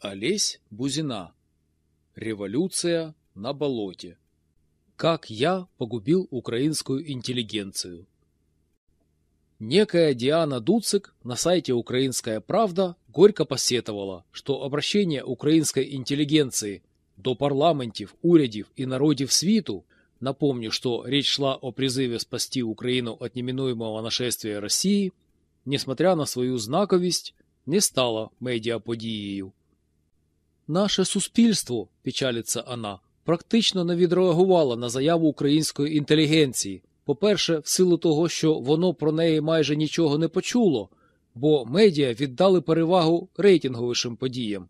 Олесь Бузина. Революция на болоте. Как я погубил украинскую интеллигенцию. Некая Диана Дуцик на сайте «Украинская правда» горько посетовала, что обращение української інтелігенції до парламентів, урядів і народів світу, напомню, что речь шла о призыве спасти Украину от неминуемого нашествия России, несмотря на свою знаковість, не стала медіаподією. Наше суспільство, печалиться вона, практично не відреагувало на заяву української інтелігенції. По-перше, в силу того, що воно про неї майже нічого не почуло, бо медіа віддали перевагу рейтинговішим подіям.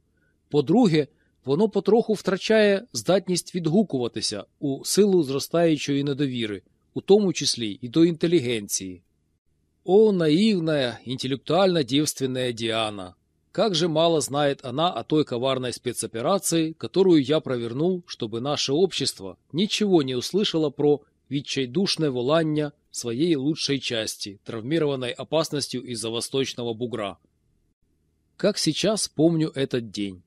По-друге, воно потроху втрачає здатність відгукуватися у силу зростаючої недовіри, у тому числі і до інтелігенції. О, наивная, интеллектуально девственная Диана! Как же мало знает она о той коварной спецоперации, которую я провернул, чтобы наше общество ничего не услышало про відчайдушне волання своей лучшей части, травмированной опасностью из-за восточного бугра. Как сейчас помню этот день.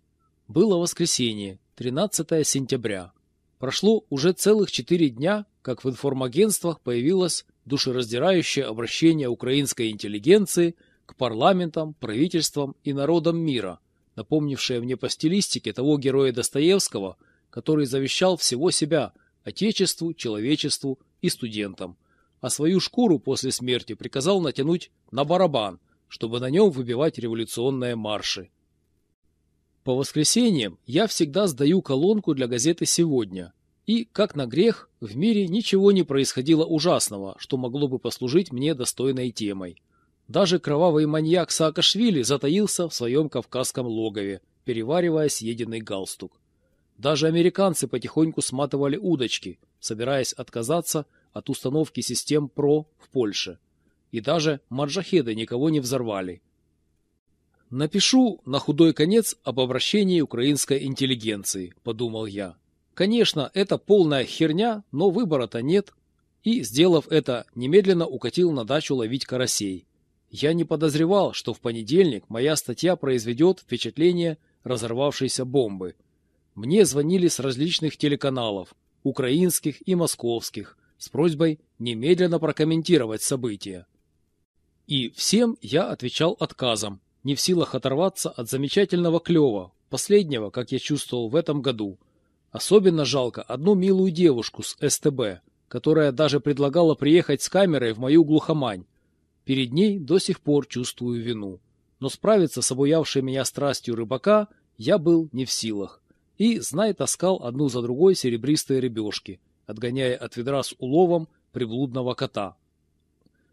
Было воскресенье, 13 сентября. Прошло уже целых четыре дня, как в информагентствах появилось душераздирающее обращение украинской интеллигенции к парламентам, правительствам и народам мира, напомнившее мне по стилистике того героя Достоевского, который завещал всего себя Отечеству, человечеству и студентам, а свою шкуру после смерти приказал натянуть на барабан, чтобы на нем выбивать революционные марши. По воскресеньям я всегда сдаю колонку для газеты «Сегодня», и, как на грех, в мире ничего не происходило ужасного, что могло бы послужить мне достойной темой. Даже кровавый маньяк Саакашвили затаился в своем кавказском логове, переваривая съеденный галстук. Даже американцы потихоньку сматывали удочки, собираясь отказаться от установки систем ПРО в Польше. И даже маджахеды никого не взорвали. «Напишу на худой конец об обращении украинской интеллигенции», – подумал я. Конечно, это полная херня, но выбора-то нет. И, сделав это, немедленно укатил на дачу ловить карасей. Я не подозревал, что в понедельник моя статья произведет впечатление разорвавшейся бомбы. Мне звонили с различных телеканалов, украинских и московских, с просьбой немедленно прокомментировать события. И всем я отвечал отказом, не в силах оторваться от замечательного клёва, последнего, как я чувствовал в этом году – Особенно жалко одну милую девушку с СТБ, которая даже предлагала приехать с камерой в мою глухомань. Перед ней до сих пор чувствую вину. Но справиться с обуявшей меня страстью рыбака я был не в силах. И, знай, таскал одну за другой серебристые рыбешки, отгоняя от ведра с уловом приблудного кота.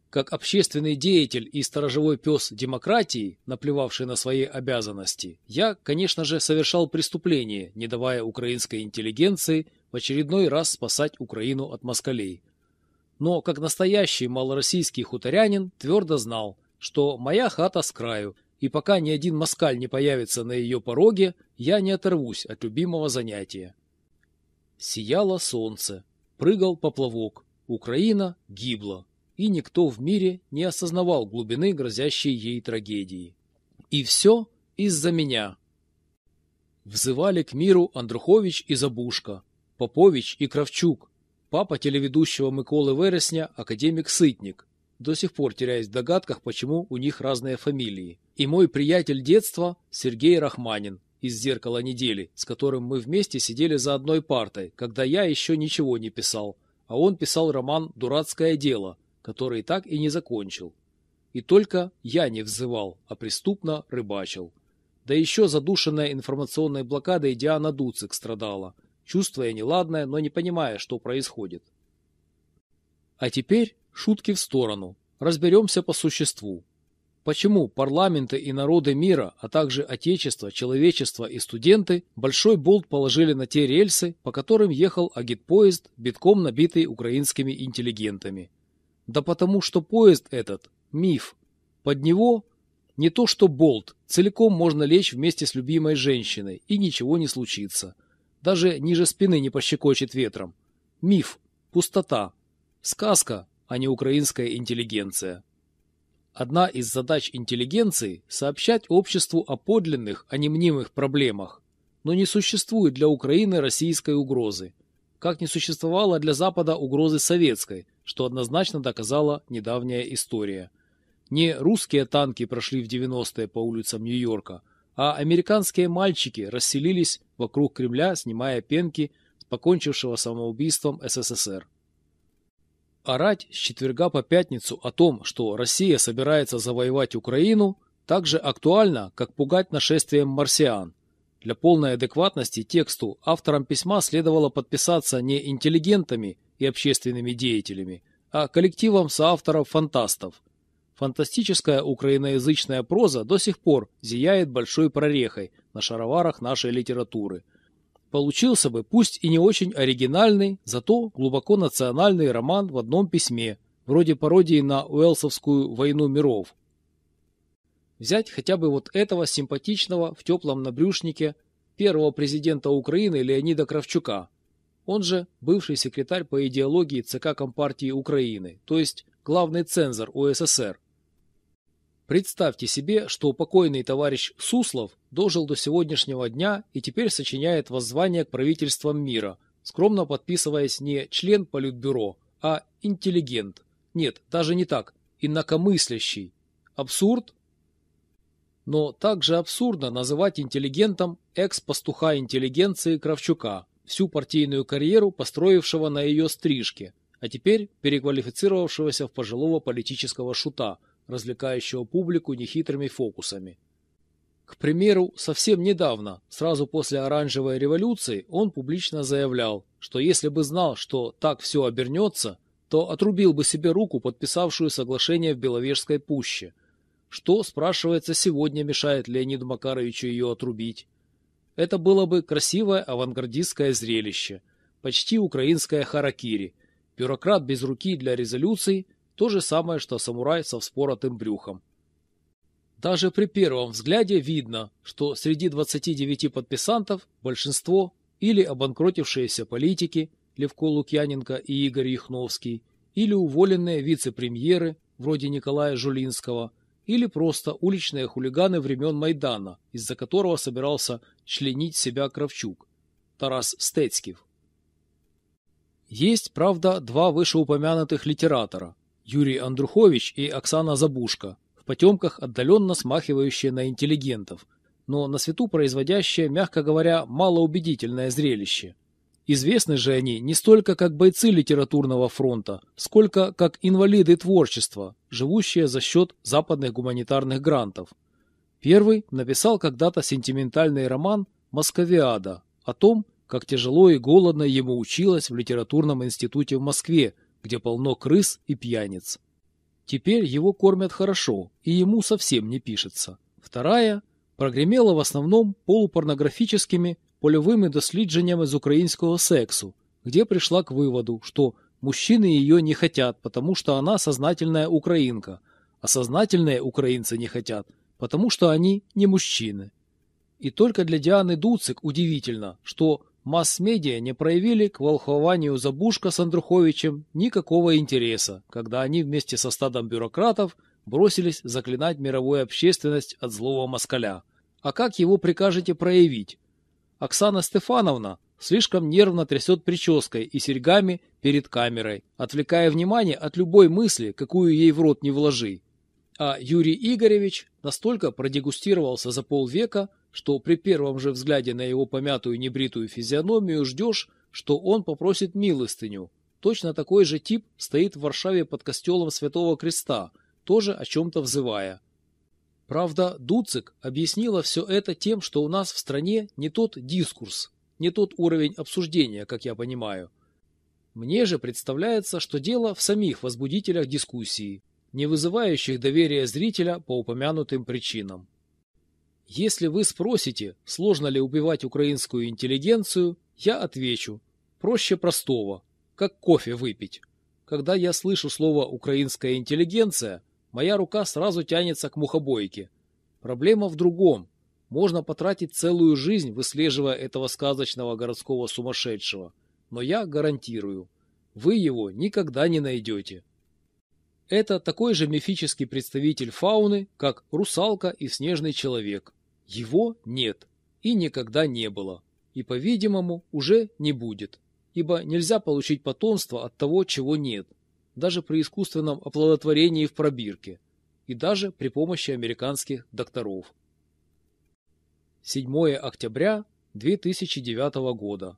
Как общественный деятель и сторожевой пес демократии, наплевавший на свои обязанности, я, конечно же, совершал преступление, не давая украинской интеллигенции в очередной раз спасать Украину от москалей. Но, как настоящий малороссийский хуторянин, твердо знал, что моя хата с краю, и пока ни один москаль не появится на ее пороге, я не оторвусь от любимого занятия. Сияло солнце, прыгал поплавок, Украина гибла и никто в мире не осознавал глубины грозящей ей трагедии. И все из-за меня. Взывали к миру Андрухович и Забушка, Попович и Кравчук, папа телеведущего Миколы Вересня, академик Сытник, до сих пор теряясь в догадках, почему у них разные фамилии, и мой приятель детства Сергей Рахманин из «Зеркала недели», с которым мы вместе сидели за одной партой, когда я еще ничего не писал, а он писал роман «Дурацкое дело», который так и не закончил. И только я не взывал, а преступно рыбачил. Да еще задушенная информационной блокадой Диана Дуцик страдала, чувствуя неладное, но не понимая, что происходит. А теперь шутки в сторону. Разберемся по существу. Почему парламенты и народы мира, а также отечество, человечество и студенты большой болт положили на те рельсы, по которым ехал агитпоезд, битком набитый украинскими интеллигентами? Да потому что поезд этот – миф. Под него не то что болт, целиком можно лечь вместе с любимой женщиной, и ничего не случится. Даже ниже спины не пощекочет ветром. Миф, пустота, сказка, а не украинская интеллигенция. Одна из задач интеллигенции – сообщать обществу о подлинных, а не мнимых проблемах. Но не существует для Украины российской угрозы. Как не существовало для Запада угрозы советской, что однозначно доказала недавняя история. Не русские танки прошли в 90-е по улицам Нью-Йорка, а американские мальчики расселились вокруг Кремля, снимая пенки с покончившего самоубийством СССР. Орать с четверга по пятницу о том, что Россия собирается завоевать Украину, так же актуально, как пугать нашествием марсиан. Для полной адекватности тексту авторам письма следовало подписаться не интеллигентами и общественными деятелями, а коллективом соавторов-фантастов. Фантастическая украиноязычная проза до сих пор зияет большой прорехой на шароварах нашей литературы – Получился бы, пусть и не очень оригинальный, зато глубоко национальный роман в одном письме, вроде пародии на Уэлсовскую «Войну миров». Взять хотя бы вот этого симпатичного в теплом набрюшнике первого президента Украины Леонида Кравчука, он же бывший секретарь по идеологии ЦК Компартии Украины, то есть главный цензор УССР, Представьте себе, что покойный товарищ Суслов дожил до сегодняшнего дня и теперь сочиняет воззвание к правительствам мира, скромно подписываясь не член Политбюро, а интеллигент. Нет, даже не так, инакомыслящий. Абсурд? Но также абсурдно называть интеллигентом экс-пастуха интеллигенции Кравчука, всю партийную карьеру построившего на ее стрижке, а теперь переквалифицировавшегося в пожилого политического шута – развлекающего публику нехитрыми фокусами. К примеру, совсем недавно, сразу после оранжевой революции, он публично заявлял, что если бы знал, что так все обернется, то отрубил бы себе руку, подписавшую соглашение в Беловежской пуще. Что, спрашивается, сегодня мешает Леониду Макаровичу ее отрубить? Это было бы красивое авангардистское зрелище, почти украинское харакири, бюрократ без руки для резолюций – то же самое, что самурай со вспоротым брюхом. Даже при первом взгляде видно, что среди 29 подписантов большинство или обанкротившиеся политики Левко Лукьяненко и Игорь Яхновский, или уволенные вице-премьеры вроде Николая Жулинского, или просто уличные хулиганы времен Майдана, из-за которого собирался членить себя Кравчук, Тарас Стецкив. Есть, правда, два вышеупомянутых литератора, Юрий Андрухович и Оксана Забушка, в потемках отдаленно смахивающие на интеллигентов, но на свету производящие, мягко говоря, малоубедительное зрелище. Известны же они не столько как бойцы литературного фронта, сколько как инвалиды творчества, живущие за счет западных гуманитарных грантов. Первый написал когда-то сентиментальный роман «Московиада» о том, как тяжело и голодно ему училось в литературном институте в Москве, где полно крыс и пьяниц. Теперь его кормят хорошо, и ему совсем не пишется. Вторая прогремела в основном полупорнографическими полевыми дослідженнями из украинского сексу, где пришла к выводу, что мужчины ее не хотят, потому что она сознательная украинка, а сознательные украинцы не хотят, потому что они не мужчины. И только для Дианы Дуцик удивительно, что Масс-медиа не проявили к волхованию Забушка с Андруховичем никакого интереса, когда они вместе со стадом бюрократов бросились заклинать мировую общественность от злого москаля. А как его прикажете проявить? Оксана Стефановна слишком нервно трясет прической и серьгами перед камерой, отвлекая внимание от любой мысли, какую ей в рот не вложи. А Юрий Игоревич настолько продегустировался за полвека, что при первом же взгляде на его помятую небритую физиономию ждешь, что он попросит милостыню. Точно такой же тип стоит в Варшаве под костелом Святого Креста, тоже о чем-то взывая. Правда, Дуцик объяснила все это тем, что у нас в стране не тот дискурс, не тот уровень обсуждения, как я понимаю. Мне же представляется, что дело в самих возбудителях дискуссии, не вызывающих доверия зрителя по упомянутым причинам. Если вы спросите, сложно ли убивать украинскую интеллигенцию, я отвечу, проще простого, как кофе выпить. Когда я слышу слово «украинская интеллигенция», моя рука сразу тянется к мухобойке. Проблема в другом. Можно потратить целую жизнь, выслеживая этого сказочного городского сумасшедшего. Но я гарантирую, вы его никогда не найдете. Это такой же мифический представитель фауны, как русалка и снежный человек. Его нет и никогда не было, и, по-видимому, уже не будет, ибо нельзя получить потомство от того, чего нет, даже при искусственном оплодотворении в пробирке, и даже при помощи американских докторов. 7 октября 2009 года.